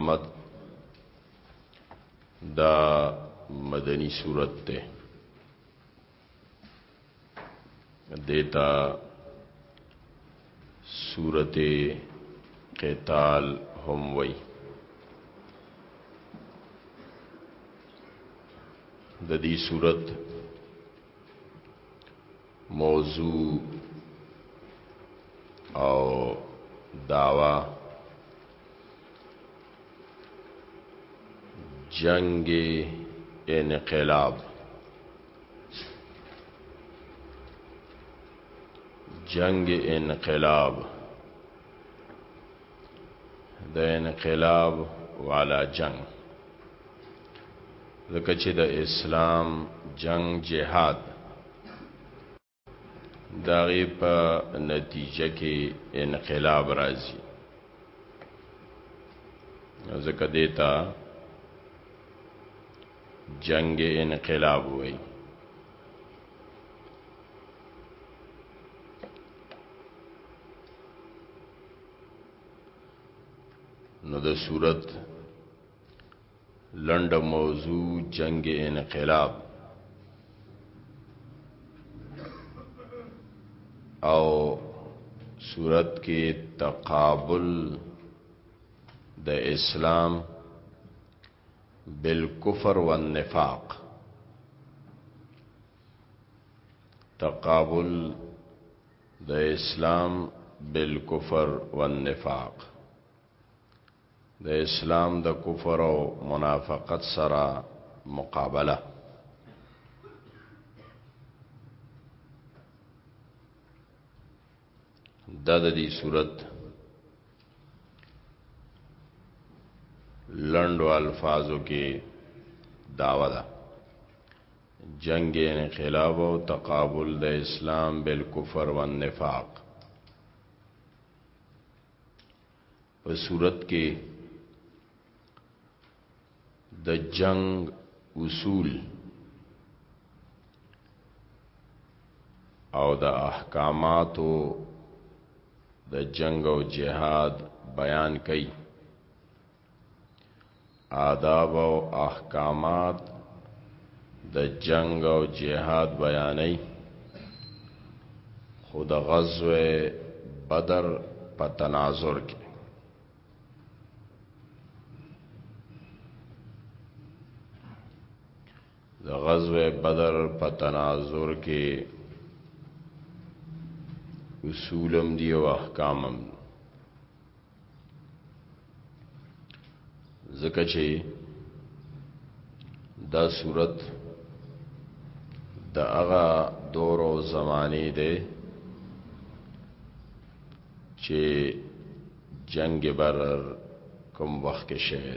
محمد دا مدنی صورت ته دیتا صورت قتال هم وی د دې صورت موضوع او دعوه جنگ انقلاب جنگ انقلاب د انقلاب والا جنگ ځکه چې د اسلام جنگ جهاد داغي په نتیجه کې انقلاب راځي ځکه دیتا جنگ انقلاب وایي نو د صورت لند موضوع جنگ انقلاب او صورت کې تقابل د اسلام بالکفر والنفاق تقابل د اسلام بالکفر والنفاق د اسلام د کفر او منافقت سره مقابله دا د دې صورت لندو الفاظو کې داوا ده دا جنګ انقلاب او تقابل د اسلام بالکفر والنفاق په صورت کې د جنگ اصول او د احکاماتو د جنگ او جهاد بیان کړي آداب او احکامات د جنگ او جهاد بیانې خود غزوه بدر په تناظر کې د غزوه بدر په تناظر کې اصولم دی او احکامم دی ځکه چې دا صورت د هغه دور او زمانه ده چې جنگ برر کوم وخت کې شوه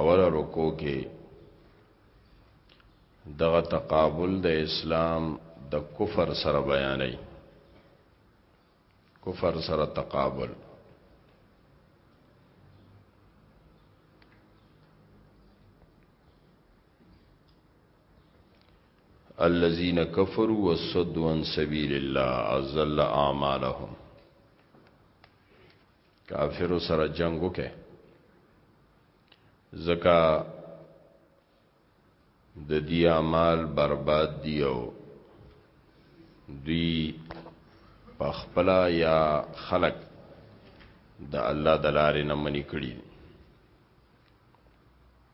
اول رکو کې دغه تقابل د اسلام د کفر سره بیانې کفر سره تقابل الذين كفروا وصدوا عن سبيل الله عز الله اعمالهم کافرو سره جنگ وکه زکا د دی اعمال برباد دی او دی پخپلا یا خلق د الله د لارې نه منې کړي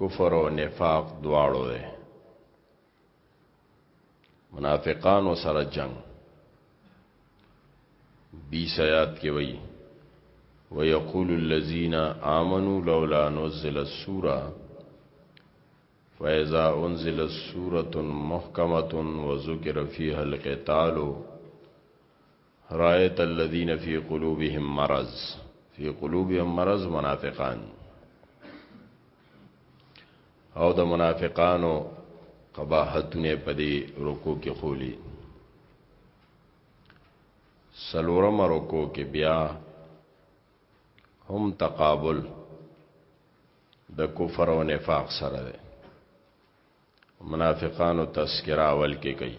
کفر او نفاق دواړو دي منافقان سره جنگ 20 آیات کې وایي ويقول الذين آمنوا لولا نزل السورة فإذا أنزل السورة محكمة وذكر فيها القتال رایت الذین فی قلوبهم مرض فی قلوبهم مرض منافقان او د منافقانو قباحتونه په دې رکو کې خولي سلورم رکو کې بیا هم تقابل د کفر او نفاق سره ده منافقانو تذکرہ اول کې کوي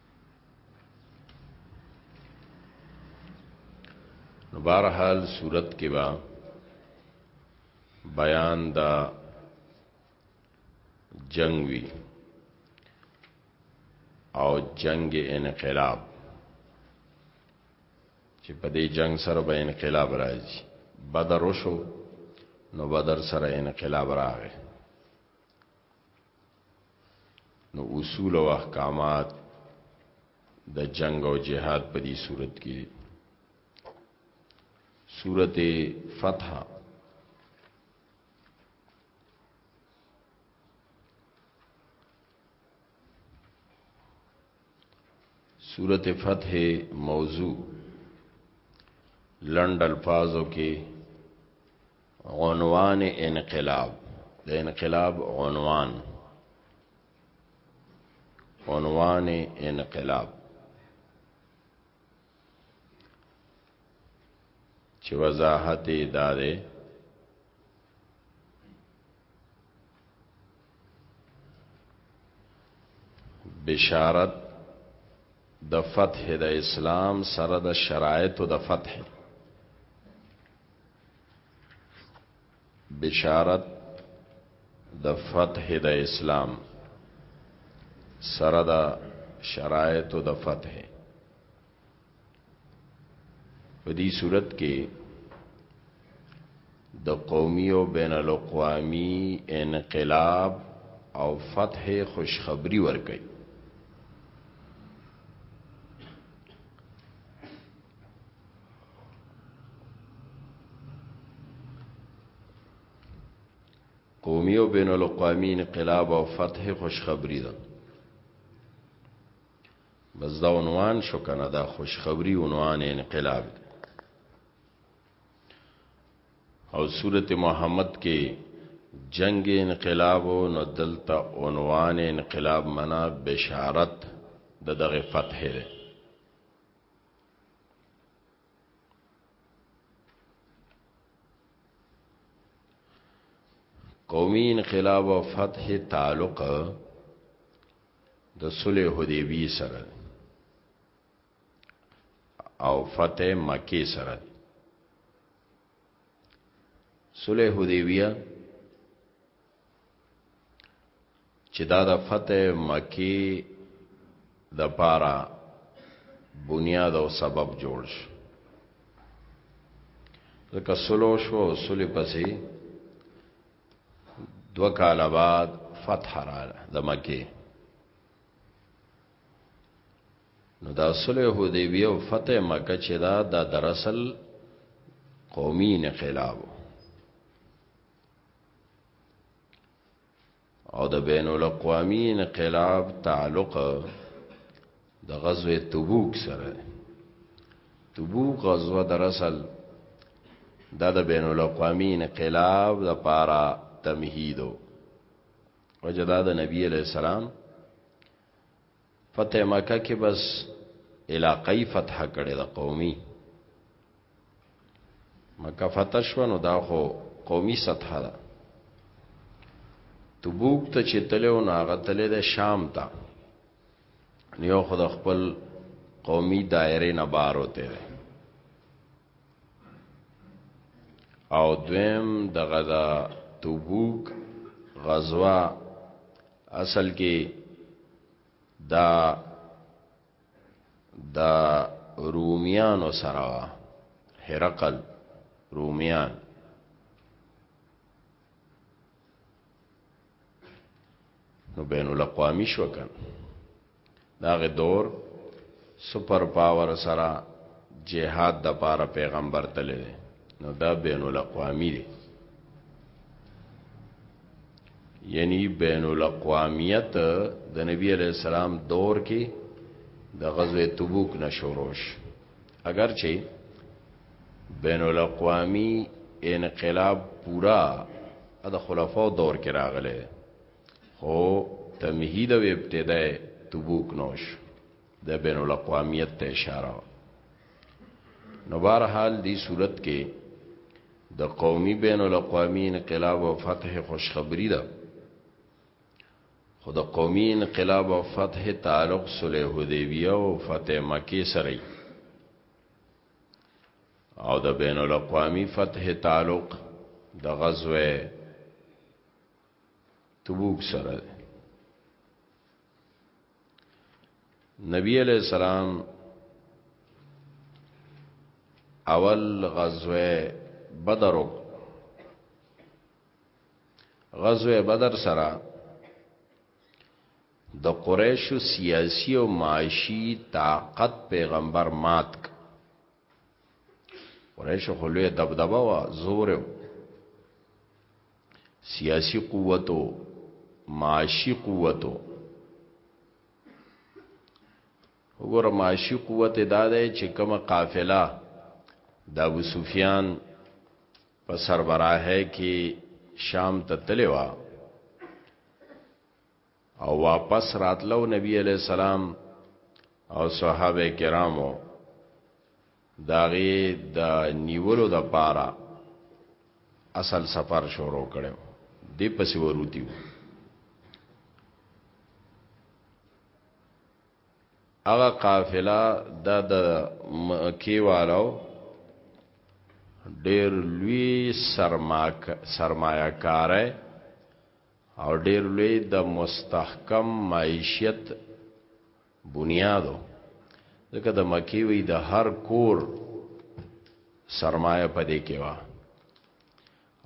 نو بهرحال صورت کې با بیان دا جنگ وی او جنگ انقلاب چې په دې جنگ سره به انقلاب راځي بدر وشو نو بدر سره انقلاب راغی نو اصول او احکامات د جنگ او جهاد په دې صورت کې صورت فتح صورت فتح موضوع لند الفاظو کې عنوان انقلاب د انقلاب عنوان عنوان انقلاب چې وضاحت یې دا دی بشارت د فتح د اسلام سره د شرایطو د فتح بشارت د فتح د اسلام سره د شرایط د فتح په دې صورت کې د قومي او بین الاقوامی انقلاب او فتح خوشخبری ورکړي قومي او بین الاقوامی انقلاب او فتح خوشخبری ده بس دا عنوان شو کنه دا خوشخبری عنوان انقلاب ده او صورت محمد کې جنگ انقلاب نو دلته عنوان انقلاب منا بشارت د دغه فتح ده قومي انقلاب او فتح تعلق د صلح حدیبی سره او فتح مکی سره صلح حدیبیه چې دا د فتح مکی د پاره بنیاد او سبب جوړ شو ځکه سلو شو سلی پسې دو کال بعد فتح را د مکی نو دا سلو حدیبیه او فتح مکه چې دا د دراصل قومي انقلاب او د بین الاقوامی انقلاب تعلق د غزوه تبوک سره تبوک غزوه در اصل دا د بین الاقوامی انقلاب د پارا تمهیدو وجدا د نبی علیہ السلام فتح مکه کې بس علاقې فتح کړي د قومي مکه فتح شو نو دا خو قومي سطح ده تبوک ته چې تلو نو هغه تلې د شام ته نیو خود خپل قومي دایره نه بار وته او دویم د غزا تبوک غزوه اصل کې دا دا رومیانو سره هرقل رومیان نو بین الاقوامی شو کن داغه دور سپر پاور سره جهاد د پاره پیغمبر تللی دی نو دا بین الاقوامی دی یعنی بین الاقوامیت د نبی علی السلام دور کې د غزوه تبوک نشوروش اگر چې بین الاقوامی انقلاب پورا د خلفاو دور کې راغلی دی خو تمهید او ابتداء تبوک نوش د بین الاقوامیت ته اشاره نو بهر حال دی صورت کې د قومي بین الاقوامی انقلاب او فتح خوشخبری ده خو د قومي انقلاب او فتح تعلق صلح حدیبیه او فتح مکه سره او د بین الاقوامی فتح تعلق د غزوه تبوک سره ده نبی علیہ السلام اول غزوه بدر غزوه بدر سره د قریشو سیاسی او معاشی طاقت پیغمبر مات قریش خو لوی دبدبه وا زور سیاسی قوت او معاشي قوت وګوره معاشي قوت دا دی چې کومه قافله د ابو سفیان په سربراهه کې شام ته تللی و او واپس راتلو نبی علیہ السلام او صحابه کرامو داغه د نیولو د پاره اصل سفر شروع کړو دی پسې وروتیو هغه قافله د د کیوالو ډیر لوی سرمایه کاره او ډیر لوی د مستحکم معیشت بنیاد و، ځکه د مکې وی د هر کور سرمایه پدې کې وه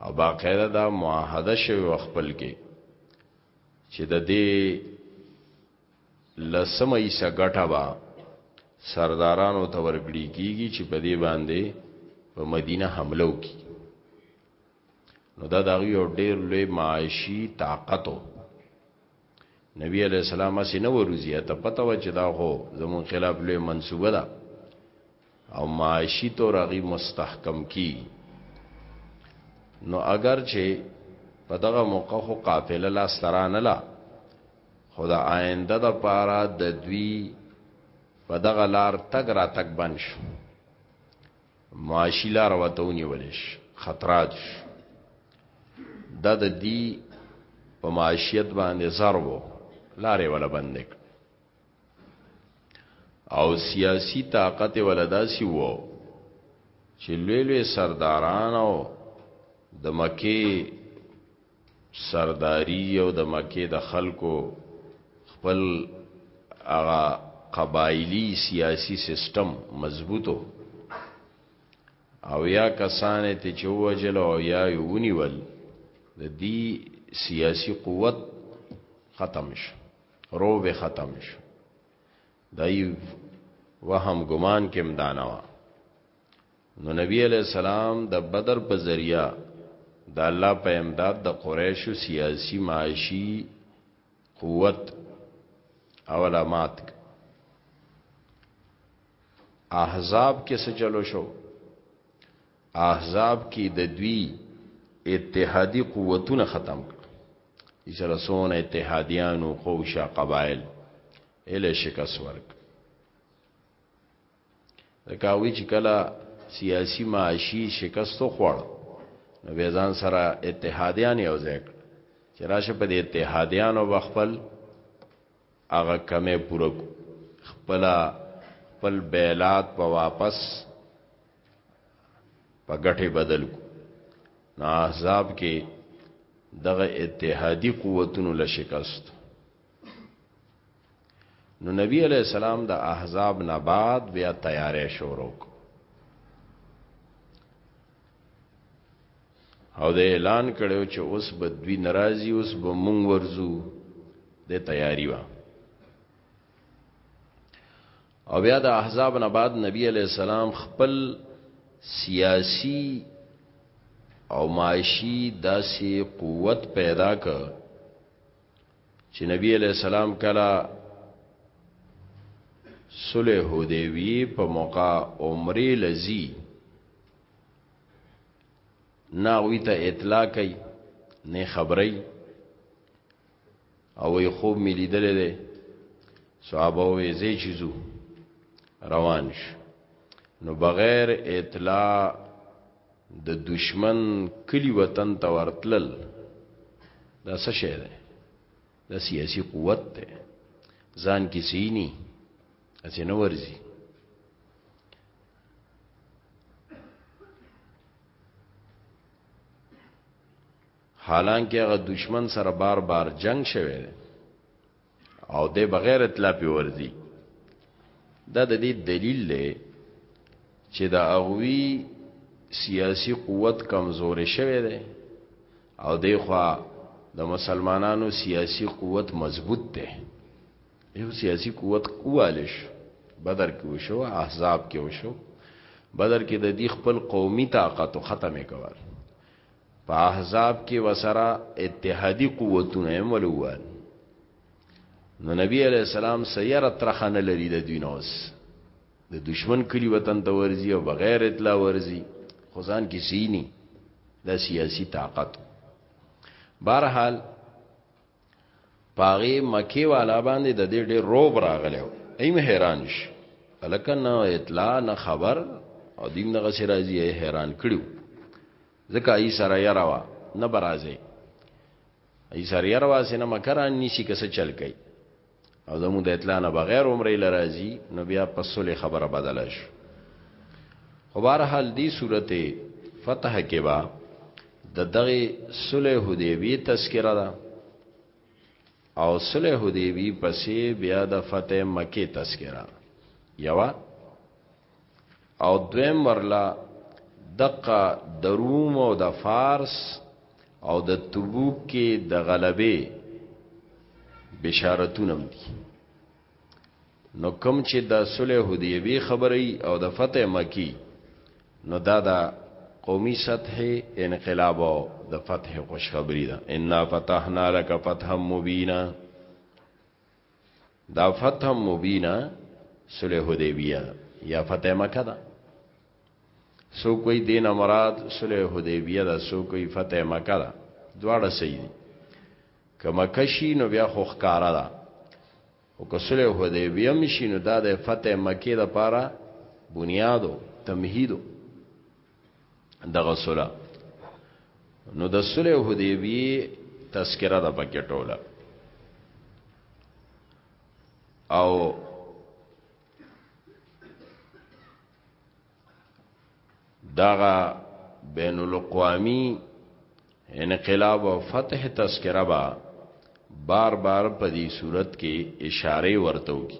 او باقاعده دا معاهده شوی و خپل کې چې د دې لسمه ایسه ګټه به سردارانو ته ورګړي کیږي چې په دې باندې په مدینه حمله وکړي نو دا دا یو ډیر لوی معاشي طاقت و نبی علیہ السلام اسی نو روزی ته پته و چې دا هو زمون خلاف لوی منسوبه ده او معاشي تو رغي مستحکم کی نو اگر چې په دغه موقع خو قافله لا سترانه لا خدا آینده د پاره د دوی په دغه لار تګ را تګ بن شو معاشي لار ورته ونیول شي خطرات شو دا د دی په معاشیت باندې ضرب لارې ولا بند کړ او سیاسی طاقت ولا داسي وو چې لوی لوی سرداران او د مکه سرداری او د مکې د خلکو خپل هغه قبایلی سیاسی سیستم مضبوطو او یا کسانې ته چې وجل او یا یونی ول د دې سیاسی قوت ختم شو روب ختم شو دای وهم ګمان کې مدانوا نو نبی علیہ السلام د بدر په ذریعہ د الله په امداد د قریشو سیاسی معاشي قوت او علامات احزاب کې څه چلو شو احزاب کې د دوی اتحادی قوتونه ختم کړ چې رسونه اتحادیانو قوشا قبایل اله شکست ورک کاوی چې کله سیاسی معاشی شکست خوړ نو بیزان سره اتحادیان یو ځای کړ چې راشه په اتحادیانو بخپل هغه کمه پوره خپل خپل بیلات په واپس په ګټه بدل کو نو احزاب کې دغه اتحادی قوتونو لشکست نو نبی علیہ السلام د احزاب نه بعد بیا تیارې شروع او د اعلان کړو چې اوس به دوی ناراضي اوس به مونږ ورزو د تیاری وا او بیا د احزاب نه بعد نبی علیہ السلام خپل سیاسی او معاشی داسې قوت پیدا کړ چې نبی علیہ السلام کلا صلح حدیبیه په موقع عمره لذي ناوی ته اطلاع کوي نه خبري او یې خوب مې لیدلې ده صحابه وې زی چیزو روان شو نو بغیر اطلاع د دشمن کلی وطن ته ورتلل دا څه شی دی دا سیاسي قوت دی ځان کې سینی اسی نه ورزي حالانکه هغه دشمن سره بار بار جنگ شوه او د بغیر اطلاع په ورزي دا د دې دلیل دی چې دا اغوی سیاسی قوت کمزورې شوه دی او دی خوا د مسلمانانو سیاسی قوت مضبوط دی یو سیاسی قوت کوالش بدر کې وشو احزاب کې وشو بدر کې د دې خپل قومي طاقت ختمې کول په احزاب کې وسره اتحادي قوتونه هم ولوال نو نبی علیہ السلام سیر ترخانه لري د دوی نوس د دشمن کلی وطن ته ورزي او بغیر اطلاع ورزي خزان کې سینی د سیاسی طاقت بهرحال پاغي مکی والا باندې د دې ډېر روب راغلی و ایم حیران شي الکه نه اطلاع نه خبر او دیم دغه سي راځي حیران کړیو ځکه ای سره یې راوا نه برازي ای سره یې راوا سينه مکران نشي کسه چل کوي او زموږ د اطلاع نه بغیر عمره لرازي نو بیا په صلح خبره بدل شو خو بهر حال دی صورته فتح کې با د دغه صلح حدیبی تذکرہ ده او صلح حدیبی پسې بیا د فتح مکه تذکرہ یوا او دویم ورلا دقه د روم او د فارس او د تبوک کې د غلبې بشارتونه دي نو کم چې د صلح حدیبی خبرې او د فتح مکی نو دا د قومي سطح انقلاب او د فتح خوشخبری ده ان فتحنا لك فتحا مبینا دا فتح مبینه صلح حدیبیه یا فتح مکه ده سو کوئی دین مراد صلح حدیبیه ده سو کوئی فتح مکه ده دواړه صحیح دي که مکه شي نو بیا خو ښکارا ده او که صلح حدیبیه مشي نو دا د فتح مکه ده پاره بنیادو تمهیدو دغه سره نو د سره حدیبی تذکرہ د پکې ټوله او دغه بین الاقوامی انقلاب او فتح تذکرہ با بار بار په دې صورت کې اشاره ورته وکړي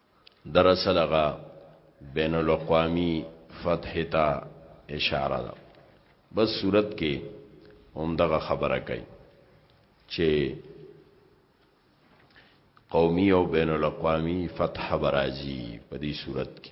دراصل هغه بین الاقوامی فتح ته اشاره ده بس صورت کې هم دغه خبره کوي چې قومي او بین الاقوامی فتح برازي په دې صورت کې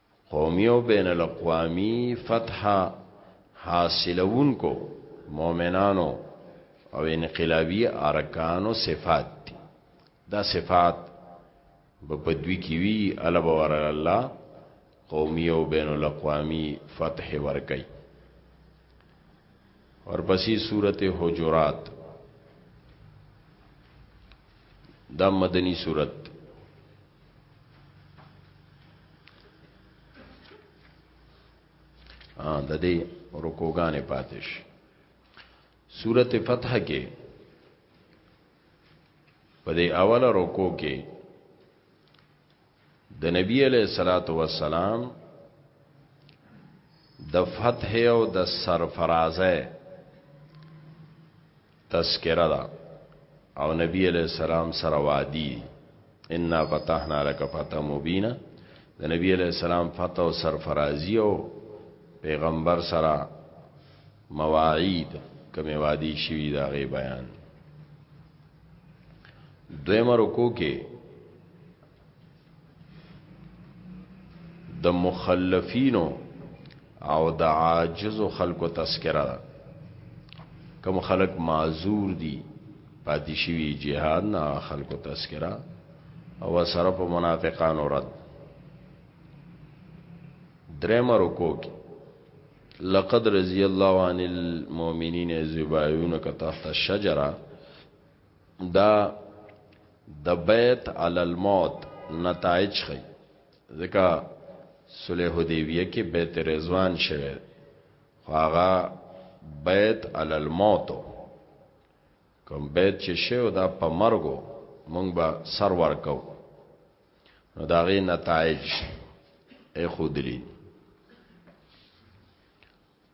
قومي او بین الاقوامي فتح حاصلونکو مؤمنانو او انقلابی ارکانو صفات دی دا صفات به بدوی کی وی الب ور الله قومي او بین الاقوامي فتح ورکي ورپسې سورته حجرات دا مدنی سورته ا د دې رکوګانې پاتش سورته فتح کې په دې اوله رکو کې د نبی علیہ الصلات والسلام د فتح او د سرفرازه تذکره ده او نبی علیہ السلام سره وادي ان فتحنا لك فتح مبینا د نبی علیہ السلام فتح او سرفرازی او پیغمبر سره مواعید کمی وادي شوی دا غي بیان دویم رکو کې د مخلفینو او د عاجزو خلکو تذکره ده کوم خلک معذور دي پاتې شوی جهاد نه خلکو تذکره او سره په منافقانو رد درېم رکو کې لقد رضی الله عن المؤمنین ذبایون کتحت الشجره دا د بیت علی الموت نتایج خي ځکه صلح حدیبیه کې بیت رضوان شوه خو هغه بیت علی الموت کوم بیت چې شو دا په مرګو مونږ به سر ورکو نو دا غي نتایج اخودلی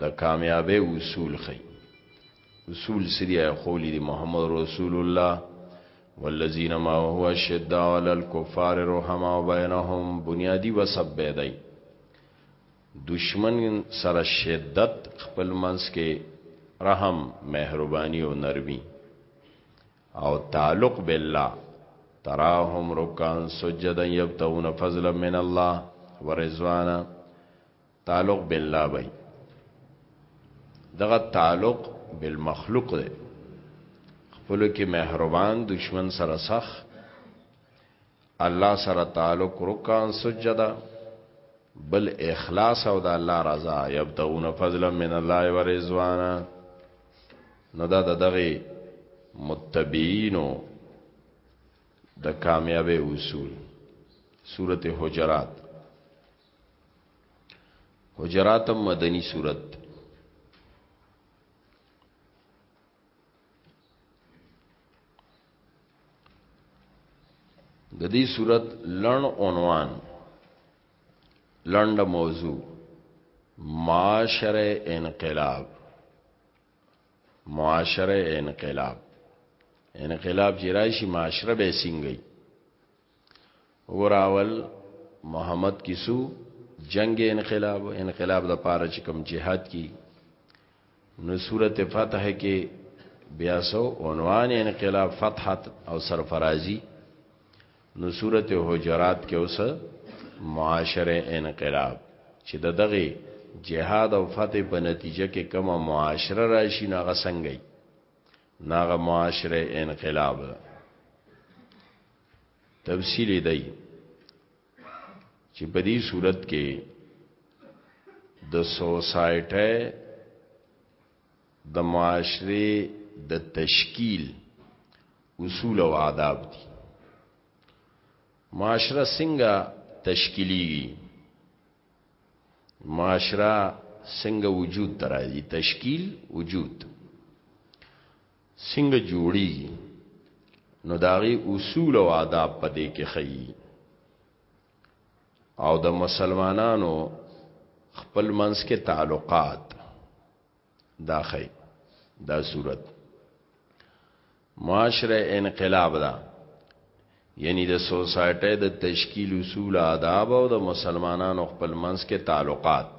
د کامیابی اصول خی اصول سری آیا خولی دی محمد رسول الله والذین ما هو الشداء علی الكفار رحماء بینهم بنیادی وسب بیدای دشمن سره شدت خپل منس کې رحم مهربانی او نرمی او تعلق بالله تراهم رکان سجدا یبتغون فضلا من الله ورزوانا تعلق بالله وای دغه تعلق بالمخلوق دی خپل کې مهربان دشمن سره سخ الله سره تعلق رکان سجدا بل اخلاص او د الله رضا یبتون فضلا من الله ورضوانا نو دا دغه متبعینو د کامیابی اصول سورته حجرات حجرات مدنی صورت د دې صورت لړ عنوان لړ موضوع معاشره انقلاب معاشره انقلاب انقلاب چې راشي معاشره به سنگي وراول محمد کیسو جنگ انقلاب انقلاب د پاره چې کوم جهاد کی نو سورته فتح کې بیا سو عنوان انقلاب فتح او سرفرازی نو سورته حجرات کې اوس معاشره انقلاب چې د دغه جهاد او فتح په نتیجه کې کومه معاشره راشي ناغه څنګه ناغه معاشره انقلاب تفصیل دی چې په دې صورت کې د سوسایټي د معاشره د تشکیل اصول او آداب دي معاشره څنګه تشکیلی معاشره څنګه وجود ترایي تشکیل وجود څنګه جوړیږي نو داغي اصول او آداب پدې کې خي او د مسلمانانو خپل منځ کې تعلقات دا خي دا صورت معاشره انقلاب دا یعنی د سوسایټي د تشکیل اصول آداب او د مسلمانانو خپل منځ کې تعلقات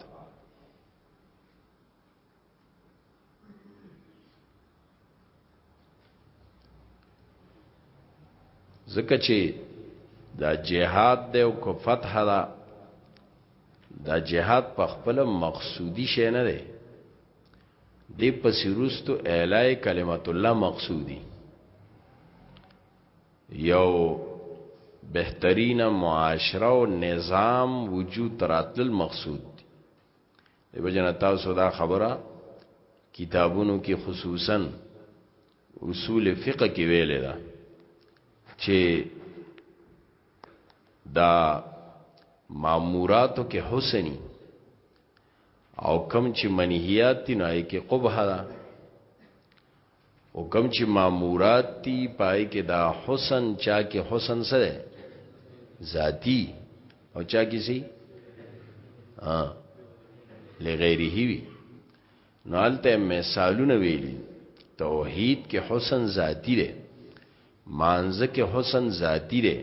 ځکه چې دا جهاد دی او کو فتح ده دا جهاد په خپل مقصودی شی نه دی د پسیروستو اعلی کلمت الله مقصودی یو بهترین معاشره او نظام وجود راتل مقصود دی وجنه تاسو دا خبره کتابونو کې خصوصا اصول فقه کې ویلې ده چې دا ماموراتو کې حسنی او کم چې منهیات نه کې قبح ده او کم چې مامورات تی پای کې دا حسن چا کې حسن سره ذاتی او چا کې سي ها لغیره وی نو الته مثالونه ویلي توحید کې حسن ذاتی دی مانځ کې حسن ذاتی دی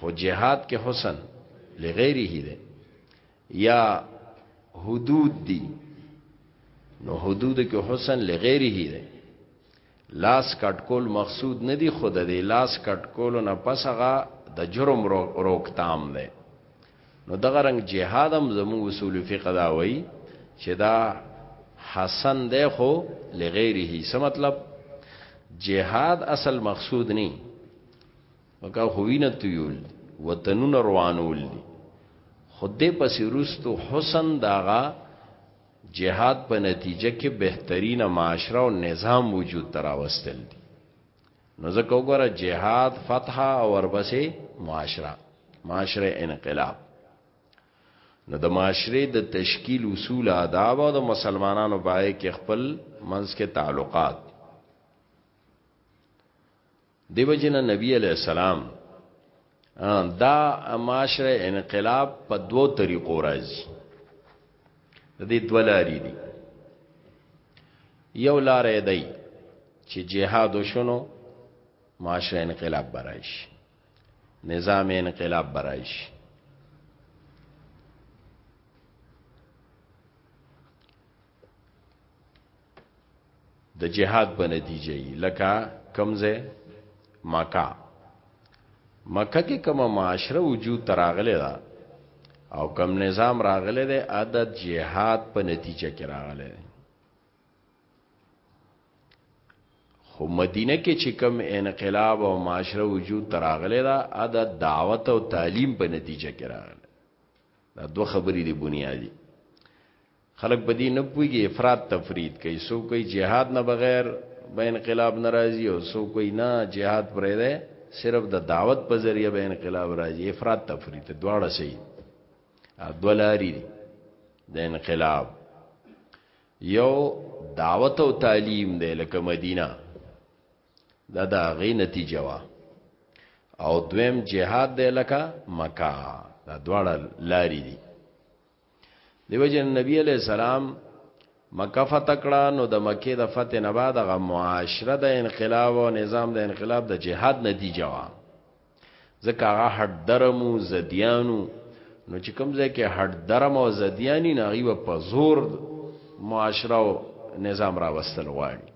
خو جهاد کې حسن لغیره دی یا حدود دی نو حدود کې حسن لغیره دی لاس کټکول مقصود نه دی خود دی لاس کټکول نه پسغه د جرم روکتام دی نو دغه رنگ جهاد هم زموږ اصول فقه دا وای چې دا حسن دی خو لغیره څه مطلب جهاد اصل مقصود نه مکه خو وینه تویول وطنونه روانول دي خدای پس رستو حسن داغا جهاد په نتیجه کې بهترینه معاشره او نظام وجود تراوستل دي نو ځکه وګوره جهاد فتح او وربسې معاشره معاشره انقلاب نو د معاشره د تشکیل اصول آداب او د مسلمانانو باندې کې خپل منځ کې تعلقات دیو جن نبی علیہ السلام دا معاشره انقلاب په دوو طریقو راځي د دې دولاري دي یو لارې دی چې جهاد وشونو معاشره انقلاب برایش نظام انقلاب برایش د جهاد په نتیجه یې لکه کمزه مکه مکه کې کومه معاشره وجود تراغله ده او کم نظام راغله ده عدد جهاد په نتیجه کې راغله ده خو مدینه کې چې کم انقلاب او معاشره وجود تراغله ده عدد دعوت او تعلیم په نتیجه کې راغله دا دوه خبرې دي بنیادی خلک په دې نه پوهیږي افراط تفرید کوي څوک کوي جهاد نه بغیر به انقلاب ناراضي او څوک کوي نه جهاد پرې ده صرف د دعوت په ذریعہ به انقلاب راځي افراط تفرید دواړه سي دولاري دي د انقلاب یو دعوت او تعلیم دی لکه مدینه دا دا غي نتیجه وا او دویم جهاد دی لکه مکه دا دواړه لاري دي دیو جن نبی علیہ السلام مکه فتح کړه نو د مکه د فتح نه بعد غ معاشره د انقلاب او نظام د انقلاب د جهاد نتیجه وا ځکه هغه هټ درمو زدیانو نو چې کوم ځای کې هټ درم او زدیانی نه غي په زور معاشره او نظام را وستل غواړي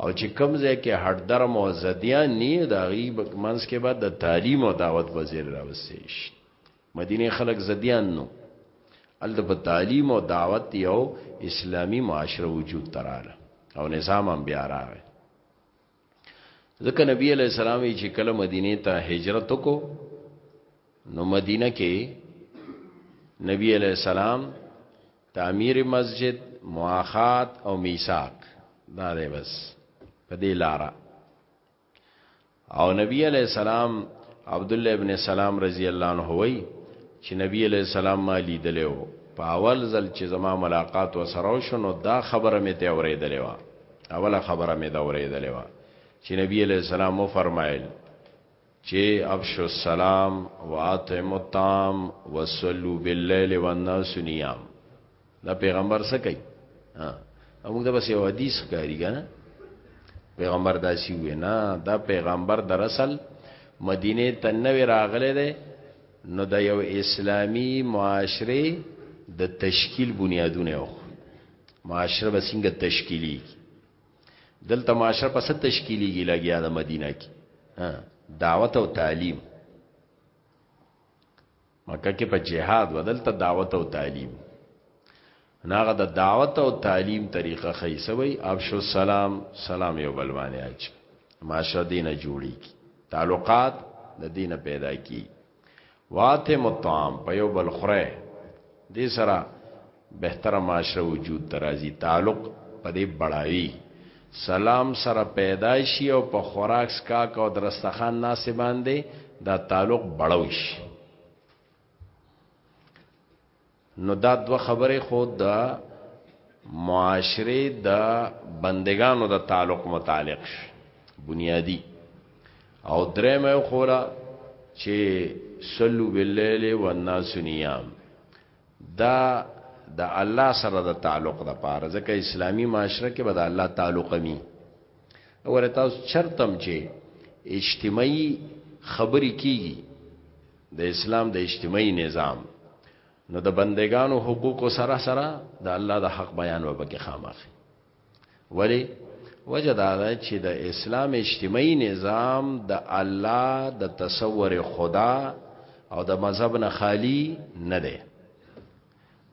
او چې کوم ځای کې هټ درم او زدیان نه دا غي منځ کې بعد د تعلیم او دعوت وزیر راوستي شي مدینه خلق زدیان نو ال د تعلیم او دعوت یو اسلامی معاشره وجود تراله او نظام هم بیا راغی ځکه نبی علی السلام چې کله مدینه ته هجرت وکړو نو مدینه کې نبی علی السلام تعمیر مسجد مواخات او میثاق دا دی بس په دې لارا او نبی علی السلام عبد الله ابن سلام رضی الله عنه وی چې نبی علی السلام ما لیدلو په اول ځل چې زما ملاقات وسره شنو دا خبره مې ته اورېدلې و اوله خبره مې دا اورېدلې و چې نبی علی السلام مو فرمایل چې ابش السلام واطعم الطعام وصلوا بالليل والناس نيام دا پیغمبر څه کوي ها موږ ته بس یو حدیث کاری کنه پیغمبر دا سی وې نه دا پیغمبر در اصل مدینه ته نوې راغله ده نو د یو اسلامی معاشره د تشکیل بنیادونه و معاشره به څنګه تشکیلی دلته معاشره په څه تشکیلی کې لګیا د مدینه کې دعوت او تعلیم مکه کې په جهاد ودلته دعوت او تعلیم ناغه د دعوت او تعلیم طریقه خیسوي ابشو سلام سلام یو بل باندې اچ ماشه دینه جوړی کی تعلقات د دینه پیدا کی واته مطعم په یو بل خره دې سره بهتره معاشره وجود ته راځي، تعلق په دې بړاوي سلام سره پیدا شي او په خوراک څکاک او درستخان ناستې باندې دا تعلق بړاو شي. نو دا دوه خبرې خو د معاشره د بندگانو د تعلق متعلق شي بنیادی او درې مې خوله چې صلو باللیل والناس نیام دا د الله سره د تعلق د پاره ځکه اسلامی معاشره کې به د الله تعلق می اور تاسو چرتم چې اجتماعي خبرې کیږي د اسلام د اجتماعي نظام نو د بندگانو حقوق سره سره د الله د حق بیان وبکه خامخ ولی وجه دا ده چې د اسلام اجتماعي نظام د الله د تصور خدا او د مذهب نه خالی نه ده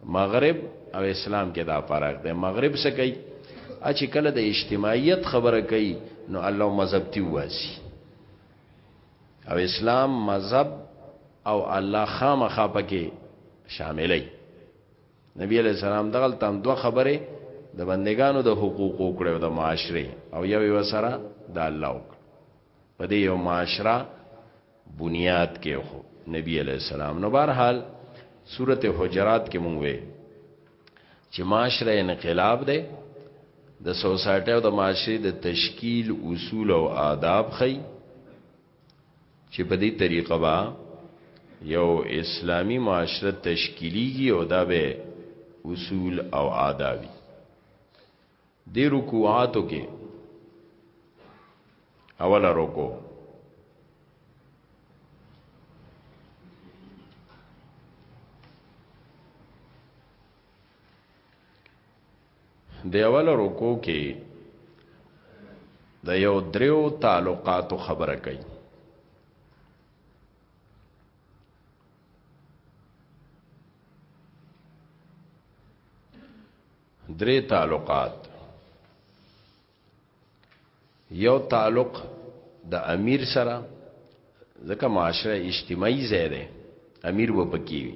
مغرب او اسلام کې دا فرق ده مغرب څه کوي چې کله د اجتماعیت خبره کوي نو الله مذهب تی واسي او اسلام مذهب او الله خامخا پکې شاملې نبی علیہ السلام دغل تام دو خبره د بندگانو د حقوق وکړي او د معاشره او یو یو سره د الله وکړي په دې یو معاشره بنیاد کې خو نبی علیہ السلام نو بهر حال سورته حجرات کې مونږ وې چې معاشره انقلاب ده د سوسایټي او د معاشري د تشکیل اصول او آداب خي چې په دې طریقه با یو اسلامی معاشره تشکیلیږي او دا به اصول او آدابي د رکوعاتو کې اوله رکو دی اول رکو کې د یو دریو تعلقاتو خبره کوي درې تعلقات یو تعلق د امیر سره ځکه معاشره اجتماعي ځای دی امیر و پکې وي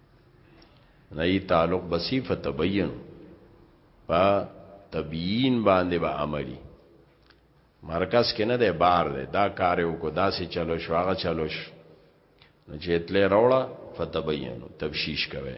نه ای تعلق بصیفه تبین په تبیین باندې به با عملی مرکز کې نه دی بار دی دا کار یو کو داسې چلو شو هغه چلو شو نو چې اتلې راوړه فتبینو تبشیش کوي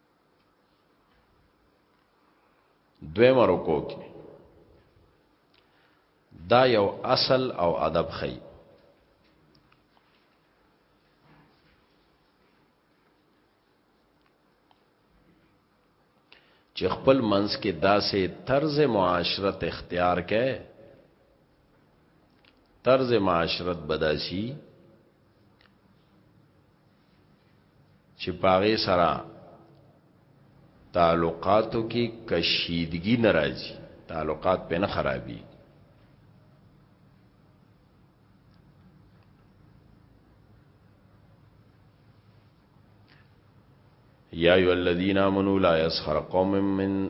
دویم رکو کې دا یو اصل او ادب خی چې خپل منځ کې داسې طرز معاشرت اختیار کړي طرز معاشرت بداسي چې پاغه سره تعلقاتو کې کشیدګي ناراضي تعلقات په نه خرابي یا ایو الذین آمنوا لا یسخر قوم من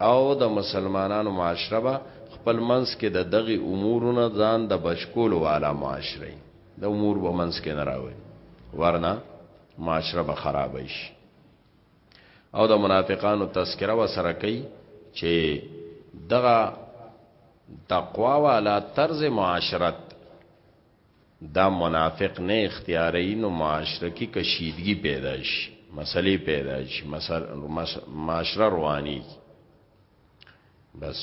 او د مسلمانانو معاشره به خپل منځ کې د دغه امورو نه ځان د بچ کولو والا معاشره وي د امور به منځ کې نه راوړي ورنه معاشره به خرابه شي او د منافقانو تذکره و سره کوي چې دغه تقوا والا طرز معاشرت دا منافق نه اختیاري نو معاشره کې کشیدګي پیدا شي مسلې پیدا شي معاشره رواني بس